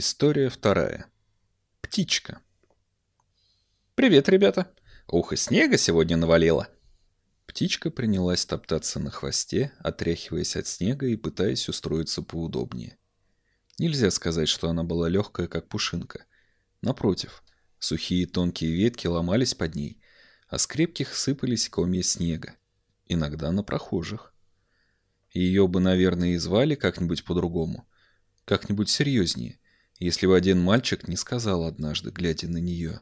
История вторая. Птичка. «Привет, ребята! Ух, и снега сегодня навалило!» Птичка принялась топтаться на хвосте, отряхиваясь от снега и пытаясь устроиться поудобнее. Нельзя сказать, что она была легкая, как пушинка. Напротив, сухие тонкие ветки ломались под ней, а с крепких сыпались комья снега, иногда на прохожих. Ее бы, наверное, и звали как-нибудь по-другому, как-нибудь серьезнее – если бы один мальчик не сказал однажды, глядя на нее,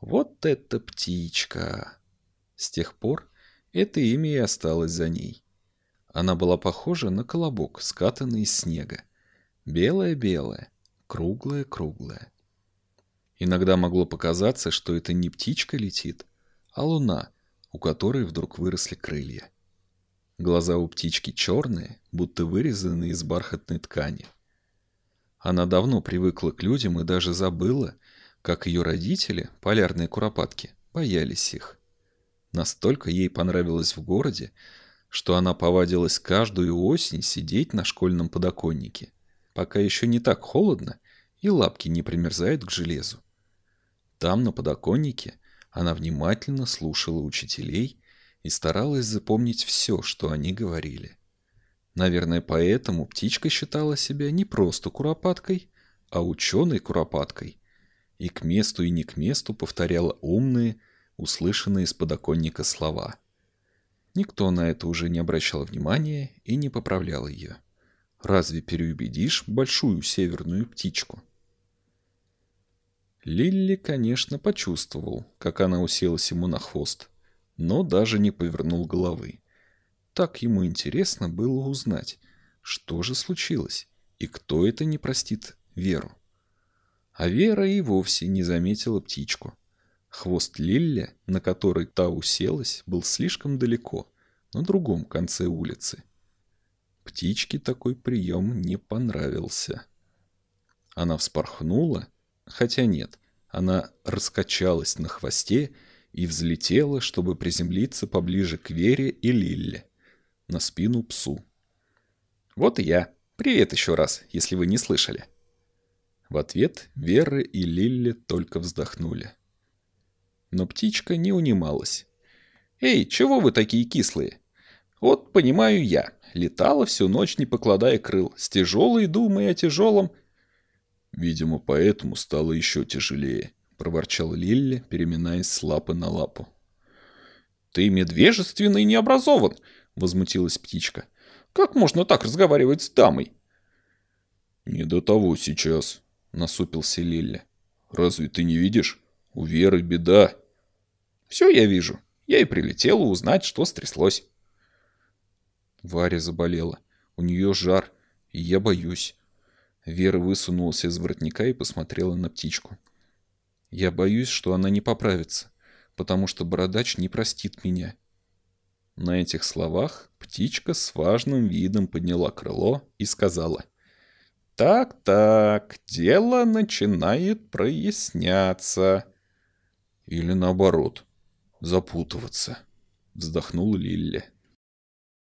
«Вот эта птичка!» С тех пор это имя и осталось за ней. Она была похожа на колобок, скатанный из снега. Белая-белая, круглая-круглая. Иногда могло показаться, что это не птичка летит, а луна, у которой вдруг выросли крылья. Глаза у птички черные, будто вырезаны из бархатной ткани. Она давно привыкла к людям и даже забыла, как ее родители, полярные куропатки, боялись их. Настолько ей понравилось в городе, что она повадилась каждую осень сидеть на школьном подоконнике, пока еще не так холодно и лапки не примерзают к железу. Там, на подоконнике, она внимательно слушала учителей и старалась запомнить все, что они говорили. Наверное, поэтому птичка считала себя не просто куропаткой, а ученой-куропаткой. И к месту и не к месту повторяла умные, услышанные с подоконника слова. Никто на это уже не обращал внимания и не поправлял ее. Разве переубедишь большую северную птичку? Лилли, конечно, почувствовал, как она уселась ему на хвост, но даже не повернул головы. Так ему интересно было узнать, что же случилось и кто это не простит Веру. А Вера и вовсе не заметила птичку. Хвост Лилля, на который та уселась, был слишком далеко, на другом конце улицы. Птичке такой прием не понравился. Она вспорхнула, хотя нет, она раскачалась на хвосте и взлетела, чтобы приземлиться поближе к Вере и Лилле на спину псу. «Вот и я. Привет еще раз, если вы не слышали». В ответ Вера и Лилли только вздохнули. Но птичка не унималась. «Эй, чего вы такие кислые? Вот понимаю я. Летала всю ночь, не покладая крыл, с тяжелой думой о тяжелом...» «Видимо, поэтому стало еще тяжелее», — проворчал Лилли, переминаясь с лапы на лапу. «Ты медвежественный и необразован. — возмутилась птичка. «Как можно так разговаривать с дамой?» «Не до того сейчас», — насупился Лилля. «Разве ты не видишь? У Веры беда». «Все я вижу. Я и прилетела узнать, что стряслось». Варя заболела. У нее жар, и я боюсь. Вера высунулась из воротника и посмотрела на птичку. Я боюсь, что она не поправится, потому что бородач не простит меня. На этих словах птичка с важным видом подняла крыло и сказала. «Так-так, дело начинает проясняться». «Или наоборот, запутываться», — вздохнула Лилля.